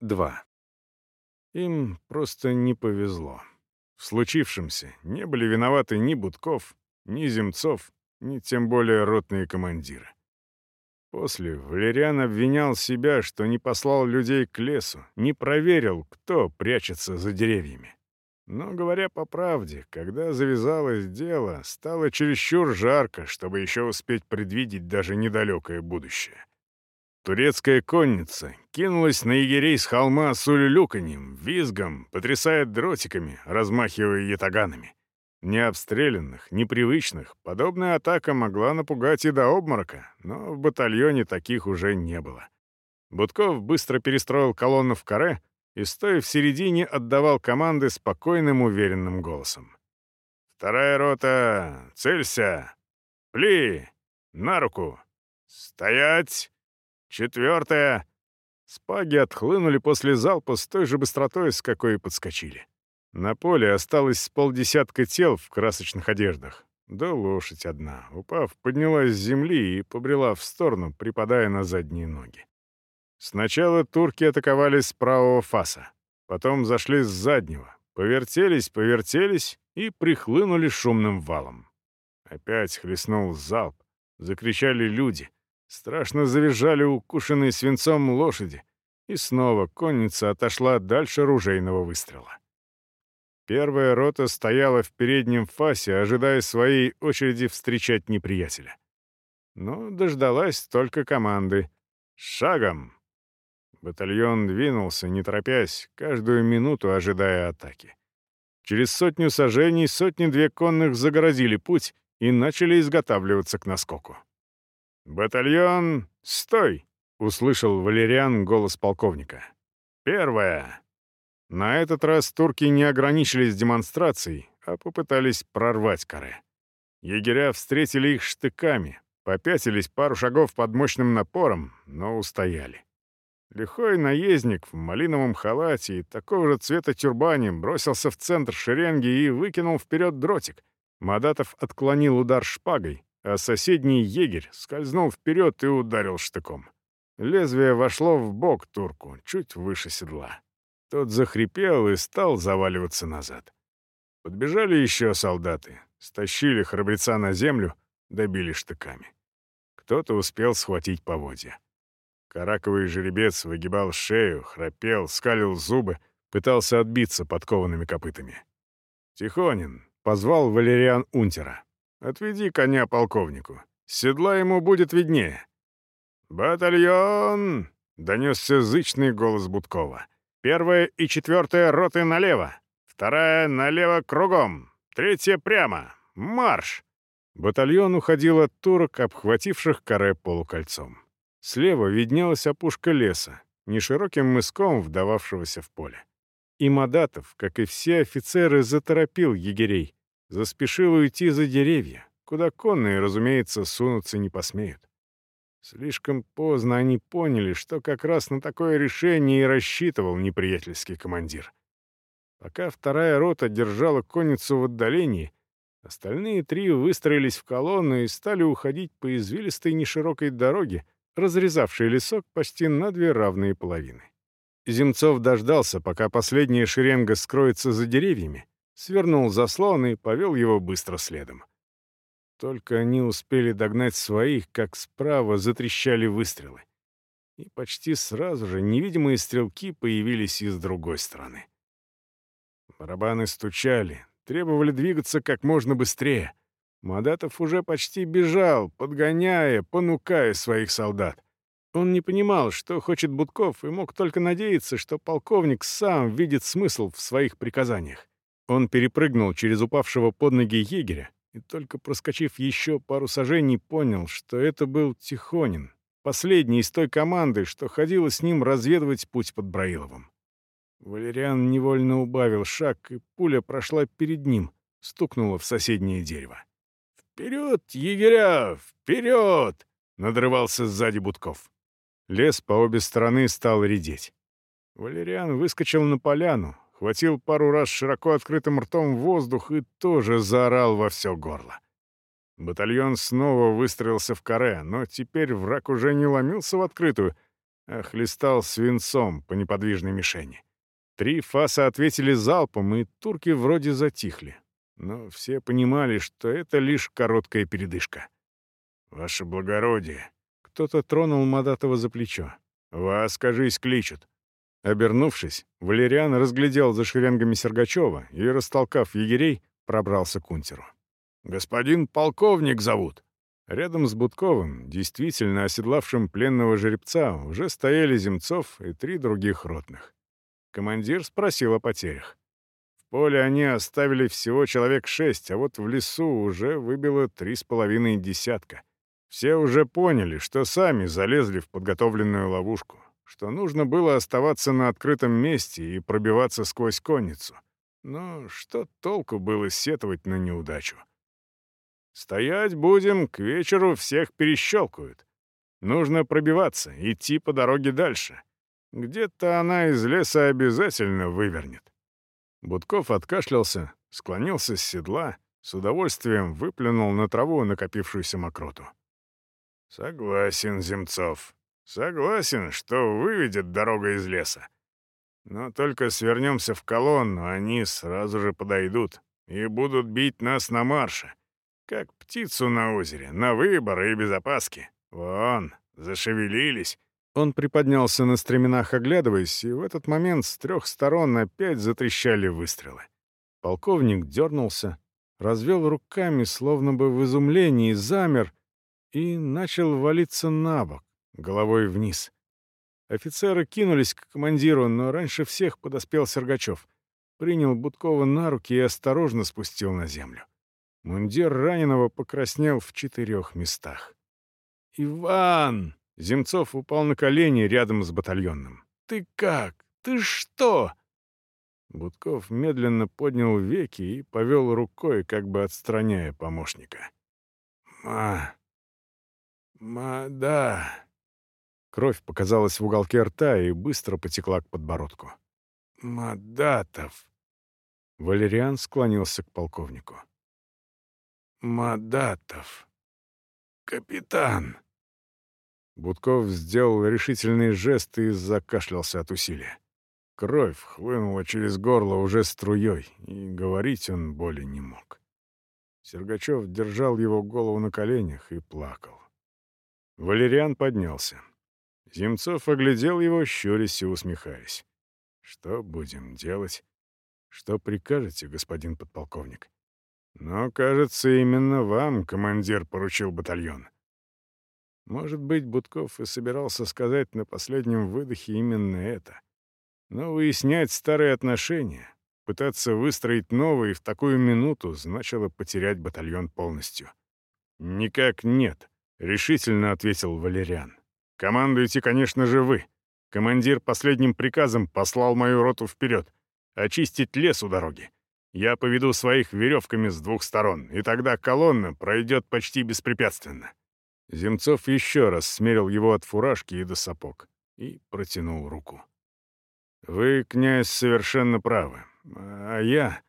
2. Им просто не повезло. В случившемся не были виноваты ни Будков, ни Земцов, ни тем более ротные командиры. После Валериан обвинял себя, что не послал людей к лесу, не проверил, кто прячется за деревьями. Но, говоря по правде, когда завязалось дело, стало чересчур жарко, чтобы еще успеть предвидеть даже недалекое будущее. Турецкая конница кинулась на егерей с холма с улюлюканьем, визгом, потрясая дротиками, размахивая ятаганами. Необстрелянных, непривычных, подобная атака могла напугать и до обморока, но в батальоне таких уже не было. Будков быстро перестроил колонну в каре и, стоя в середине, отдавал команды спокойным, уверенным голосом. «Вторая рота! Целься! Пли! На руку! Стоять! Четвертое!» Спаги отхлынули после залпа с той же быстротой, с какой и подскочили. На поле осталось с полдесятка тел в красочных одеждах. Да лошадь одна, упав, поднялась с земли и побрела в сторону, припадая на задние ноги. Сначала турки атаковали с правого фаса, потом зашли с заднего, повертелись, повертелись и прихлынули шумным валом. Опять хлестнул залп, закричали люди — Страшно завизжали укушенные свинцом лошади, и снова конница отошла дальше ружейного выстрела. Первая рота стояла в переднем фасе, ожидая своей очереди встречать неприятеля. Но дождалась только команды «Шагом!». Батальон двинулся, не торопясь, каждую минуту ожидая атаки. Через сотню сажений сотни-две конных загородили путь и начали изготавливаться к наскоку. «Батальон, стой!» — услышал Валериан голос полковника. «Первое!» На этот раз турки не ограничились демонстрацией, а попытались прорвать каре. Егеря встретили их штыками, попятились пару шагов под мощным напором, но устояли. Лихой наездник в малиновом халате и такого же цвета тюрбане бросился в центр шеренги и выкинул вперед дротик. Мадатов отклонил удар шпагой, а соседний егерь скользнул вперед и ударил штыком. Лезвие вошло в бок турку, чуть выше седла. Тот захрипел и стал заваливаться назад. Подбежали еще солдаты, стащили храбреца на землю, добили штыками. Кто-то успел схватить поводья. Караковый жеребец выгибал шею, храпел, скалил зубы, пытался отбиться подкованными копытами. «Тихонин!» — позвал Валериан Унтера. Отведи коня полковнику. Седла ему будет виднее». «Батальон!» — донесся зычный голос Будкова. «Первая и четвертая роты налево, вторая налево кругом, третья прямо. Марш!» Батальон уходил от турок, обхвативших каре полукольцом. Слева виднелась опушка леса, нешироким мыском вдававшегося в поле. И Мадатов, как и все офицеры, заторопил егерей, Заспешил уйти за деревья, куда конные, разумеется, сунуться не посмеют. Слишком поздно они поняли, что как раз на такое решение и рассчитывал неприятельский командир. Пока вторая рота держала конницу в отдалении, остальные три выстроились в колонну и стали уходить по извилистой неширокой дороге, разрезавшей лесок почти на две равные половины. Земцов дождался, пока последняя шеренга скроется за деревьями, свернул заслон и повел его быстро следом. Только они успели догнать своих, как справа затрещали выстрелы. И почти сразу же невидимые стрелки появились из другой стороны. Барабаны стучали, требовали двигаться как можно быстрее. Мадатов уже почти бежал, подгоняя, понукая своих солдат. Он не понимал, что хочет Будков, и мог только надеяться, что полковник сам видит смысл в своих приказаниях. Он перепрыгнул через упавшего под ноги егеря и, только проскочив еще пару сажений, понял, что это был Тихонин, последний из той команды, что ходила с ним разведывать путь под Браиловым. Валериан невольно убавил шаг, и пуля прошла перед ним, стукнула в соседнее дерево. «Вперед, егеря! Вперед!» — надрывался сзади Будков. Лес по обе стороны стал редеть. Валериан выскочил на поляну, хватил пару раз широко открытым ртом воздух и тоже заорал во все горло. Батальон снова выстроился в каре, но теперь враг уже не ломился в открытую, а хлестал свинцом по неподвижной мишени. Три фаса ответили залпом, и турки вроде затихли. Но все понимали, что это лишь короткая передышка. «Ваше благородие!» Кто-то тронул Мадатова за плечо. «Вас, кажись, кличут». Обернувшись, Валериан разглядел за шеренгами Сергачева и, растолкав егерей, пробрался к унтеру. «Господин полковник зовут!» Рядом с Будковым, действительно оседлавшим пленного жеребца, уже стояли Земцов и три других ротных. Командир спросил о потерях. В поле они оставили всего человек шесть, а вот в лесу уже выбило три с половиной десятка. Все уже поняли, что сами залезли в подготовленную ловушку, что нужно было оставаться на открытом месте и пробиваться сквозь конницу. Но что толку было сетовать на неудачу? Стоять будем, к вечеру всех перещелкают. Нужно пробиваться, идти по дороге дальше. Где-то она из леса обязательно вывернет. Будков откашлялся, склонился с седла, с удовольствием выплюнул на траву накопившуюся мокроту. «Согласен, Земцов. Согласен, что выведет дорога из леса. Но только свернемся в колонну, они сразу же подойдут и будут бить нас на марше, как птицу на озере, на выбор и без опаски. Вон, зашевелились». Он приподнялся на стременах, оглядываясь, и в этот момент с трех сторон опять затрещали выстрелы. Полковник дернулся, развел руками, словно бы в изумлении, замер и начал валиться на бок, головой вниз. Офицеры кинулись к командиру, но раньше всех подоспел Сергачев. Принял Будкова на руки и осторожно спустил на землю. Мундир раненого покраснел в четырех местах. «Иван!» Земцов упал на колени рядом с батальонным. «Ты как? Ты что?» Будков медленно поднял веки и повел рукой, как бы отстраняя помощника. «Ма... ма... да...» Кровь показалась в уголке рта и быстро потекла к подбородку. «Мадатов...» Валериан склонился к полковнику. «Мадатов... капитан...» Будков сделал решительный жест и закашлялся от усилия. Кровь хлынула через горло уже струей, и говорить он более не мог. Сергачев держал его голову на коленях и плакал. Валериан поднялся. Земцов оглядел его, щурясь и усмехаясь. «Что будем делать? Что прикажете, господин подполковник?» «Но, кажется, именно вам командир поручил батальон». Может быть, Будков и собирался сказать на последнем выдохе именно это. Но выяснять старые отношения, пытаться выстроить новые в такую минуту, значило потерять батальон полностью. «Никак нет», — решительно ответил Валериан. «Командуете, конечно же, вы. Командир последним приказом послал мою роту вперед, очистить лес у дороги. Я поведу своих веревками с двух сторон, и тогда колонна пройдет почти беспрепятственно. Земцов еще раз смерил его от фуражки и до сапог и протянул руку. «Вы, князь, совершенно правы. А я...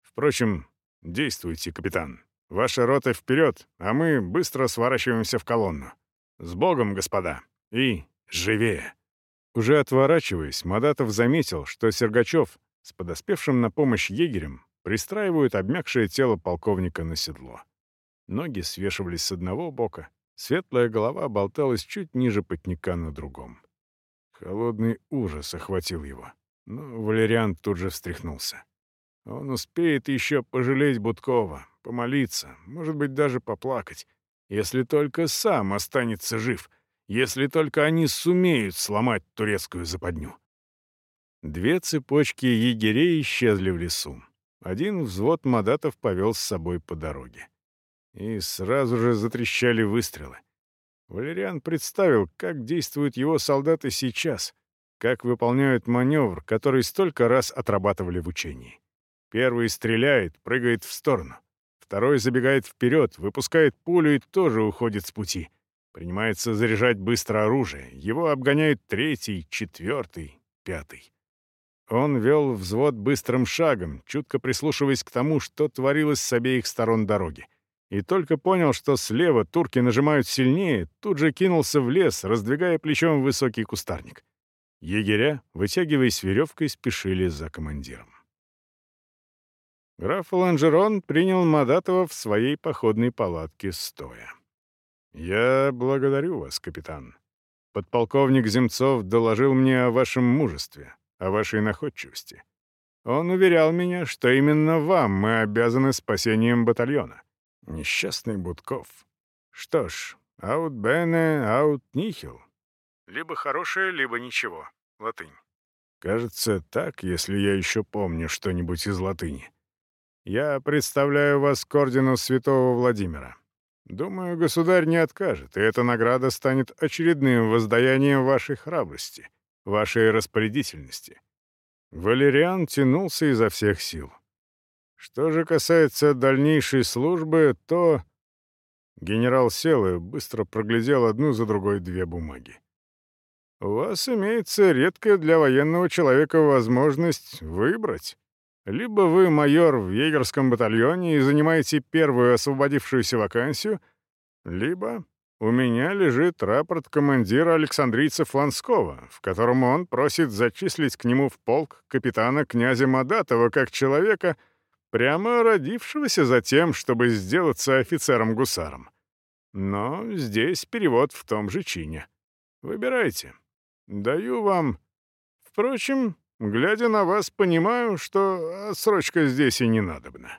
Впрочем, действуйте, капитан. Ваша рота вперед, а мы быстро сворачиваемся в колонну. С Богом, господа! И живее!» Уже отворачиваясь, Мадатов заметил, что Сергачев с подоспевшим на помощь егерем пристраивают обмякшее тело полковника на седло. Ноги свешивались с одного бока, Светлая голова болталась чуть ниже потника на другом. Холодный ужас охватил его, но Валериан тут же встряхнулся. Он успеет еще пожалеть Будкова, помолиться, может быть, даже поплакать, если только сам останется жив, если только они сумеют сломать турецкую западню. Две цепочки егерей исчезли в лесу. Один взвод мадатов повел с собой по дороге. И сразу же затрещали выстрелы. Валериан представил, как действуют его солдаты сейчас, как выполняют маневр, который столько раз отрабатывали в учении. Первый стреляет, прыгает в сторону. Второй забегает вперед, выпускает пулю и тоже уходит с пути. Принимается заряжать быстро оружие. Его обгоняют третий, четвертый, пятый. Он вел взвод быстрым шагом, чутко прислушиваясь к тому, что творилось с обеих сторон дороги. И только понял, что слева турки нажимают сильнее, тут же кинулся в лес, раздвигая плечом высокий кустарник. Егеря, вытягиваясь веревкой, спешили за командиром. Граф Ланжерон принял Мадатова в своей походной палатке стоя. «Я благодарю вас, капитан. Подполковник Земцов доложил мне о вашем мужестве, о вашей находчивости. Он уверял меня, что именно вам мы обязаны спасением батальона. Несчастный Будков. Что ж, аут бене, аут нихил. Либо хорошее, либо ничего. Латынь. Кажется, так, если я еще помню что-нибудь из латыни. Я представляю вас к ордену святого Владимира. Думаю, государь не откажет, и эта награда станет очередным воздаянием вашей храбрости, вашей распорядительности». Валериан тянулся изо всех сил. Что же касается дальнейшей службы, то... Генерал сел и быстро проглядел одну за другой две бумаги. «У вас имеется редкая для военного человека возможность выбрать. Либо вы майор в егерском батальоне и занимаете первую освободившуюся вакансию, либо у меня лежит рапорт командира Александрийца Фланского, в котором он просит зачислить к нему в полк капитана князя Мадатова как человека, прямо родившегося за тем, чтобы сделаться офицером-гусаром. Но здесь перевод в том же чине. Выбирайте. Даю вам... Впрочем, Глядя на вас, понимаю, что отсрочка здесь и не надобна.